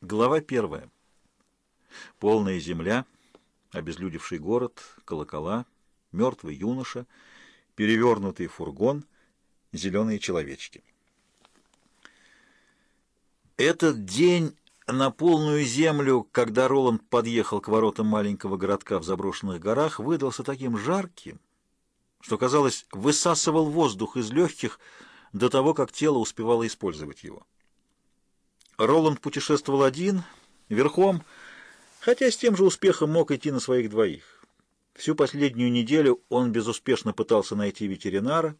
Глава первая. Полная земля, обезлюдевший город, колокола, мертвый юноша, перевернутый фургон, зеленые человечки. Этот день на полную землю, когда Роланд подъехал к воротам маленького городка в заброшенных горах, выдался таким жарким, что, казалось, высасывал воздух из легких до того, как тело успевало использовать его. Роланд путешествовал один, верхом, хотя с тем же успехом мог идти на своих двоих. Всю последнюю неделю он безуспешно пытался найти ветеринара,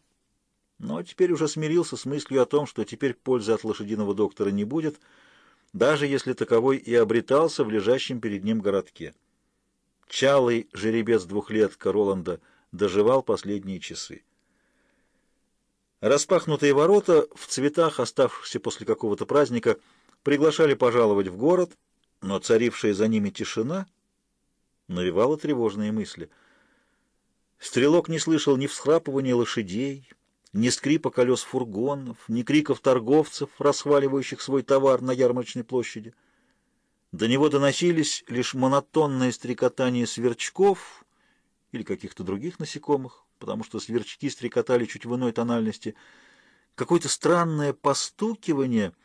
но теперь уже смирился с мыслью о том, что теперь пользы от лошадиного доктора не будет, даже если таковой и обретался в лежащем перед ним городке. Чалый жеребец двухлетка Роланда доживал последние часы. Распахнутые ворота в цветах, оставшихся после какого-то праздника, приглашали пожаловать в город, но царившая за ними тишина навевала тревожные мысли. Стрелок не слышал ни всхрапывания лошадей, ни скрипа колес фургонов, ни криков торговцев, расхваливающих свой товар на ярмарочной площади. До него доносились лишь монотонное стрекотание сверчков или каких-то других насекомых, потому что сверчки стрекотали чуть в иной тональности, какое-то странное постукивание —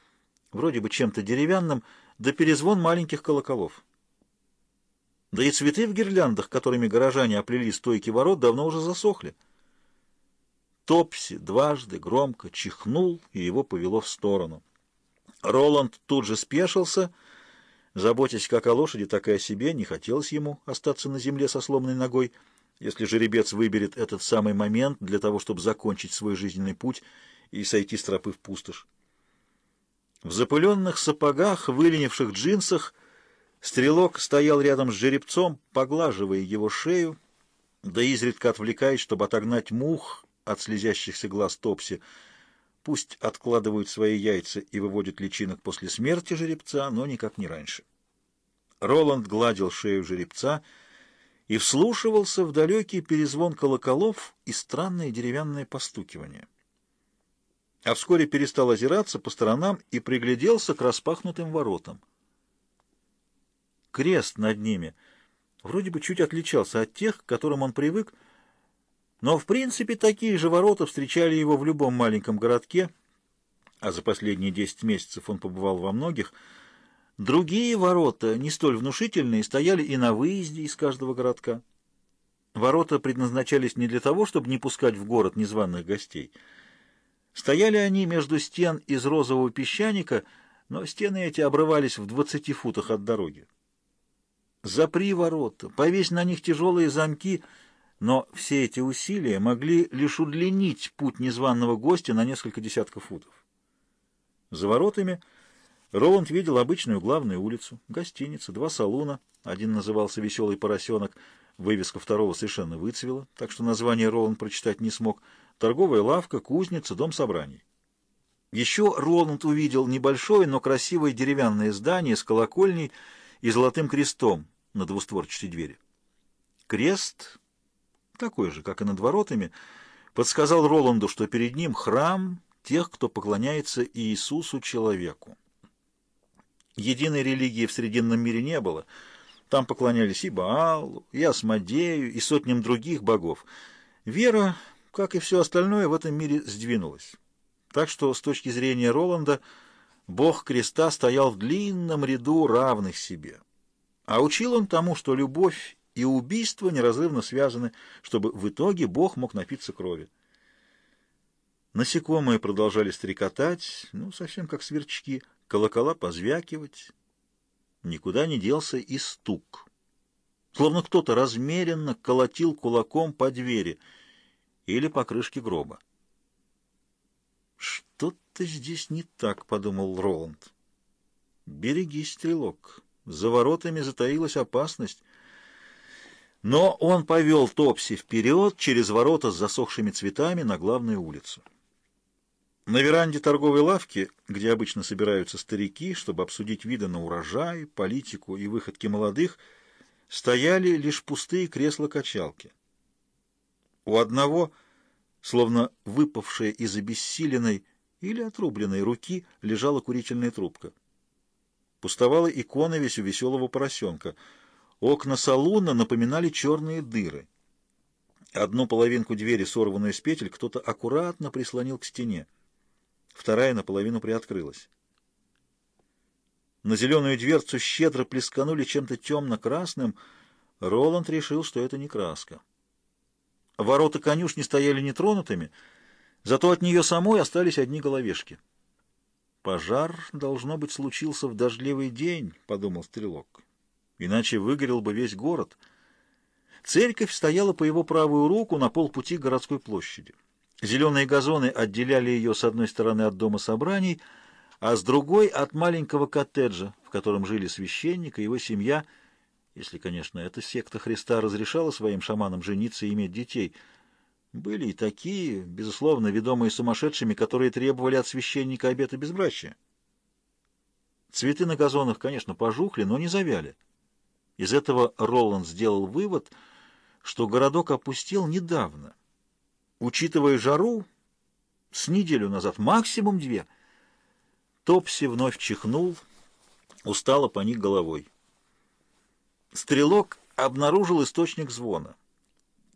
вроде бы чем-то деревянным, да перезвон маленьких колоколов. Да и цветы в гирляндах, которыми горожане оплели стойки ворот, давно уже засохли. Топси дважды громко чихнул, и его повело в сторону. Роланд тут же спешился, заботясь как о лошади, так и о себе, не хотелось ему остаться на земле со сломанной ногой, если жеребец выберет этот самый момент для того, чтобы закончить свой жизненный путь и сойти с тропы в пустошь. В запыленных сапогах, выленивших джинсах, стрелок стоял рядом с жеребцом, поглаживая его шею, да изредка отвлекаясь, чтобы отогнать мух от слезящихся глаз Топси. Пусть откладывают свои яйца и выводят личинок после смерти жеребца, но никак не раньше. Роланд гладил шею жеребца и вслушивался в далекий перезвон колоколов и странное деревянное постукивание а вскоре перестал озираться по сторонам и пригляделся к распахнутым воротам. Крест над ними вроде бы чуть отличался от тех, к которым он привык, но в принципе такие же ворота встречали его в любом маленьком городке, а за последние десять месяцев он побывал во многих. Другие ворота, не столь внушительные, стояли и на выезде из каждого городка. Ворота предназначались не для того, чтобы не пускать в город незваных гостей — Стояли они между стен из розового песчаника, но стены эти обрывались в двадцати футах от дороги. Запри ворота, повесь на них тяжелые замки, но все эти усилия могли лишь удлинить путь незваного гостя на несколько десятков футов. За воротами Роланд видел обычную главную улицу, гостиница, два салуна, один назывался «Веселый поросенок», вывеска второго совершенно выцвела, так что название Роланд прочитать не смог — торговая лавка, кузница, дом собраний. Еще Роланд увидел небольшое, но красивое деревянное здание с колокольней и золотым крестом на двустворчатой двери. Крест, такой же, как и над воротами, подсказал Роланду, что перед ним храм тех, кто поклоняется Иисусу человеку. Единой религии в Срединном мире не было. Там поклонялись и Баалу, и Асмодею, и сотням других богов. Вера как и все остальное в этом мире сдвинулось. Так что с точки зрения Роланда бог креста стоял в длинном ряду равных себе. А учил он тому, что любовь и убийство неразрывно связаны, чтобы в итоге бог мог напиться крови. Насекомые продолжали стрекотать, ну, совсем как сверчки, колокола позвякивать. Никуда не делся и стук. Словно кто-то размеренно колотил кулаком по двери — или по крышке гроба. «Что-то здесь не так», — подумал Роланд. «Берегись, стрелок, за воротами затаилась опасность». Но он повел Топси вперед через ворота с засохшими цветами на главную улицу. На веранде торговой лавки, где обычно собираются старики, чтобы обсудить виды на урожай, политику и выходки молодых, стояли лишь пустые кресла-качалки. У одного, словно выпавшая из обессиленной или отрубленной руки, лежала курительная трубка. Пустовала икона весь у веселого поросенка. Окна салуна напоминали черные дыры. Одну половинку двери, сорванную с петель, кто-то аккуратно прислонил к стене. Вторая наполовину приоткрылась. На зеленую дверцу щедро плесканули чем-то темно-красным. Роланд решил, что это не краска. Ворота конюшни стояли нетронутыми, зато от нее самой остались одни головешки. «Пожар, должно быть, случился в дождливый день», — подумал стрелок. «Иначе выгорел бы весь город». Церковь стояла по его правую руку на полпути городской площади. Зеленые газоны отделяли ее с одной стороны от дома собраний, а с другой — от маленького коттеджа, в котором жили священник и его семья, если, конечно, эта секта Христа разрешала своим шаманам жениться и иметь детей. Были и такие, безусловно, ведомые сумасшедшими, которые требовали от священника обета безбрачия. Цветы на газонах, конечно, пожухли, но не завяли. Из этого Роланд сделал вывод, что городок опустел недавно. Учитывая жару, с неделю назад, максимум две — Топси вновь чихнул, устало поник головой. Стрелок обнаружил источник звона.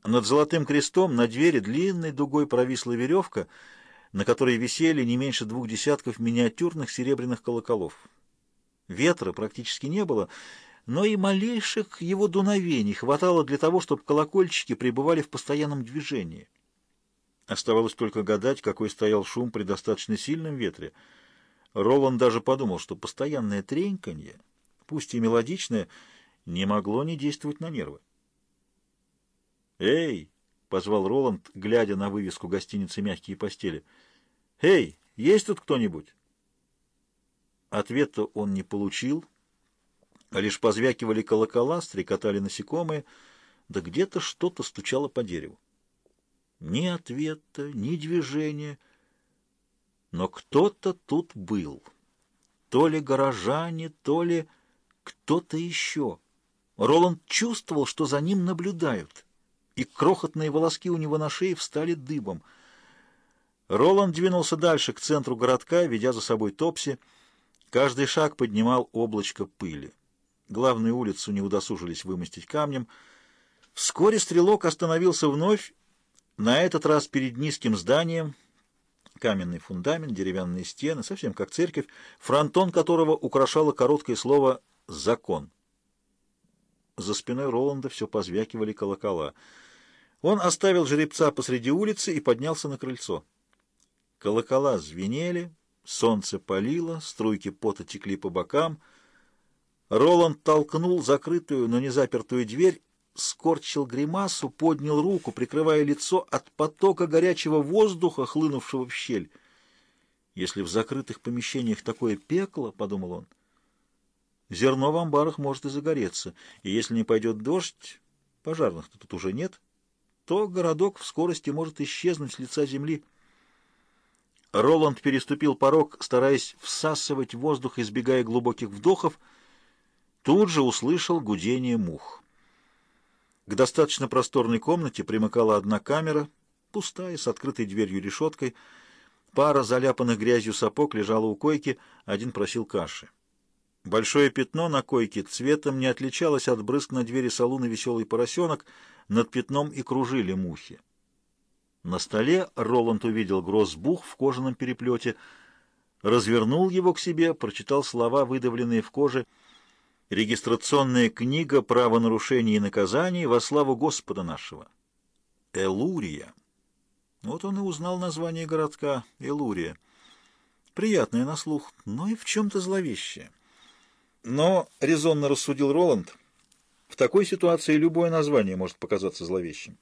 Над золотым крестом на двери длинной дугой провисла веревка, на которой висели не меньше двух десятков миниатюрных серебряных колоколов. Ветра практически не было, но и малейших его дуновений хватало для того, чтобы колокольчики пребывали в постоянном движении. Оставалось только гадать, какой стоял шум при достаточно сильном ветре — Роланд даже подумал, что постоянное треньканье, пусть и мелодичное, не могло не действовать на нервы. «Эй!» — позвал Роланд, глядя на вывеску гостиницы «Мягкие постели». «Эй, есть тут кто-нибудь?» Ответа он не получил, а лишь позвякивали колокола, стрекотали насекомые, да где-то что-то стучало по дереву. Ни ответа, ни движения — но кто-то тут был. То ли горожане, то ли кто-то еще. Роланд чувствовал, что за ним наблюдают, и крохотные волоски у него на шее встали дыбом. Роланд двинулся дальше, к центру городка, ведя за собой Топси. Каждый шаг поднимал облачко пыли. Главную улицу не удосужились вымостить камнем. Вскоре стрелок остановился вновь, на этот раз перед низким зданием — каменный фундамент, деревянные стены, совсем как церковь, фронтон которого украшало короткое слово «закон». За спиной Роланда все позвякивали колокола. Он оставил жеребца посреди улицы и поднялся на крыльцо. Колокола звенели, солнце палило, струйки пота текли по бокам. Роланд толкнул закрытую, но не запертую дверь скорчил гримасу, поднял руку, прикрывая лицо от потока горячего воздуха, хлынувшего в щель. «Если в закрытых помещениях такое пекло, — подумал он, — зерно в амбарах может и загореться, и если не пойдет дождь, пожарных-то тут уже нет, то городок в скорости может исчезнуть с лица земли». Роланд переступил порог, стараясь всасывать воздух, избегая глубоких вдохов, тут же услышал гудение мух. К достаточно просторной комнате примыкала одна камера, пустая, с открытой дверью-решеткой. Пара заляпанных грязью сапог лежала у койки, один просил каши. Большое пятно на койке цветом не отличалось от брызг на двери салуна «Веселый поросенок», над пятном и кружили мухи. На столе Роланд увидел грозбух в кожаном переплете, развернул его к себе, прочитал слова, выдавленные в коже — Регистрационная книга правонарушений и наказаний во славу Господа нашего. Элурия. Вот он и узнал название городка Элурия. Приятное на слух, но и в чем-то зловещее. Но, резонно рассудил Роланд, в такой ситуации любое название может показаться зловещим.